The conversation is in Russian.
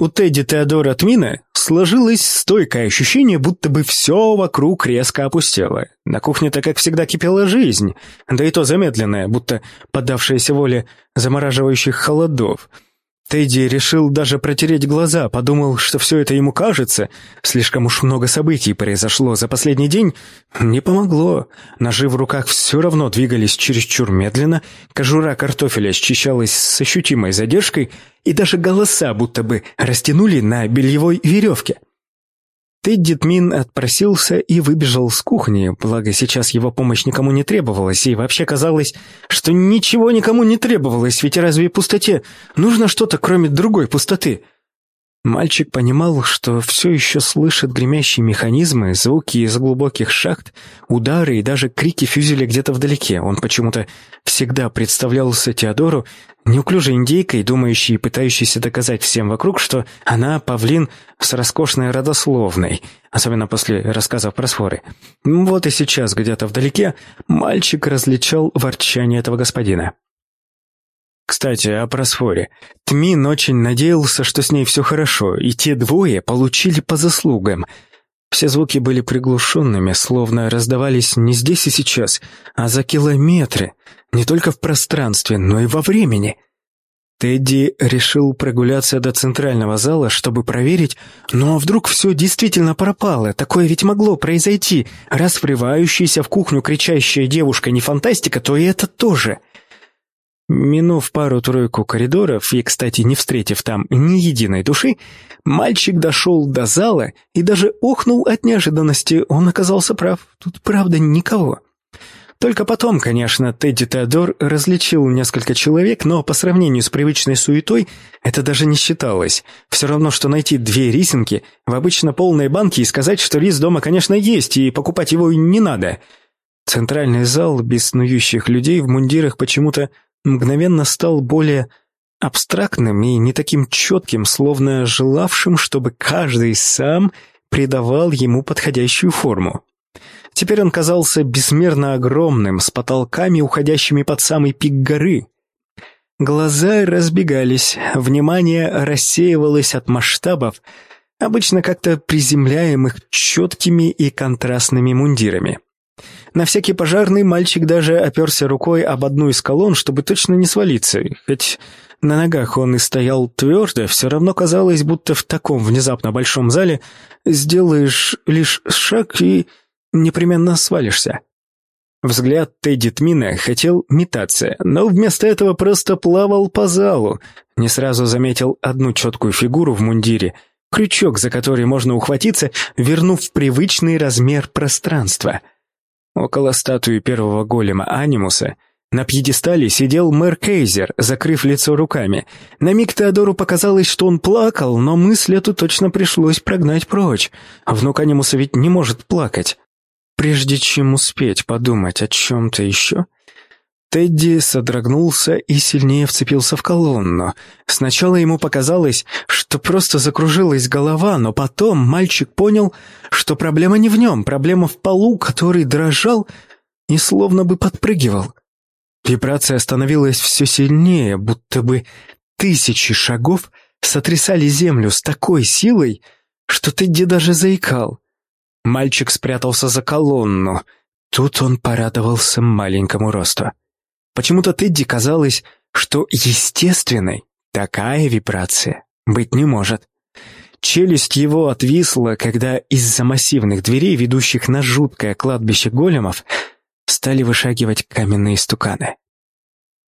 У Тедди Теодора Тмина сложилось стойкое ощущение, будто бы все вокруг резко опустело. На кухне-то, как всегда, кипела жизнь, да и то замедленная, будто поддавшаяся воле замораживающих холодов — Тедди решил даже протереть глаза, подумал, что все это ему кажется. Слишком уж много событий произошло за последний день. Не помогло. Ножи в руках все равно двигались чересчур медленно, кожура картофеля счищалась с ощутимой задержкой, и даже голоса будто бы растянули на бельевой веревке. Тедди Тмин отпросился и выбежал с кухни, благо сейчас его помощь никому не требовалась, и вообще казалось, что ничего никому не требовалось, ведь разве пустоте нужно что-то, кроме другой пустоты? Мальчик понимал, что все еще слышит гремящие механизмы, звуки из глубоких шахт, удары и даже крики фюзеля где-то вдалеке. Он почему-то всегда представлялся Теодору неуклюжей индейкой, думающей и пытающейся доказать всем вокруг, что она павлин с роскошной родословной, особенно после рассказов про сфоры. Вот и сейчас где-то вдалеке мальчик различал ворчание этого господина. Кстати, о просфоре. Тмин очень надеялся, что с ней все хорошо, и те двое получили по заслугам. Все звуки были приглушенными, словно раздавались не здесь и сейчас, а за километры, не только в пространстве, но и во времени. Тедди решил прогуляться до центрального зала, чтобы проверить, ну а вдруг все действительно пропало, такое ведь могло произойти, раз врывающаяся в кухню кричащая девушка не фантастика, то и это тоже — Минув пару-тройку коридоров и, кстати, не встретив там ни единой души, мальчик дошел до зала и даже охнул от неожиданности. Он оказался прав. Тут, правда, никого. Только потом, конечно, Тедди Теодор различил несколько человек, но по сравнению с привычной суетой это даже не считалось. Все равно, что найти две рисинки в обычно полной банке и сказать, что рис дома, конечно, есть, и покупать его не надо. Центральный зал без снующих людей в мундирах почему-то мгновенно стал более абстрактным и не таким четким, словно желавшим, чтобы каждый сам придавал ему подходящую форму. Теперь он казался безмерно огромным, с потолками, уходящими под самый пик горы. Глаза разбегались, внимание рассеивалось от масштабов, обычно как-то приземляемых четкими и контрастными мундирами. На всякий пожарный мальчик даже оперся рукой об одну из колонн, чтобы точно не свалиться. Хоть на ногах он и стоял твердо, все равно казалось, будто в таком внезапно большом зале сделаешь лишь шаг и непременно свалишься. Взгляд Тедди Тмина хотел метаться, но вместо этого просто плавал по залу. Не сразу заметил одну четкую фигуру в мундире, крючок, за который можно ухватиться, вернув привычный размер пространства — Около статуи первого голема Анимуса на пьедестале сидел мэр Кейзер, закрыв лицо руками. На миг Теодору показалось, что он плакал, но мысль эту точно пришлось прогнать прочь. Внук Анимуса ведь не может плакать. Прежде чем успеть подумать о чем-то еще, Тедди содрогнулся и сильнее вцепился в колонну. Сначала ему показалось, что просто закружилась голова, но потом мальчик понял, что проблема не в нем, проблема в полу, который дрожал и словно бы подпрыгивал. Вибрация становилась все сильнее, будто бы тысячи шагов сотрясали землю с такой силой, что Тедди даже заикал. Мальчик спрятался за колонну. Тут он порадовался маленькому росту. Почему-то Тедди казалось, что естественной такая вибрация быть не может. Челюсть его отвисла, когда из-за массивных дверей, ведущих на жуткое кладбище големов, стали вышагивать каменные стуканы.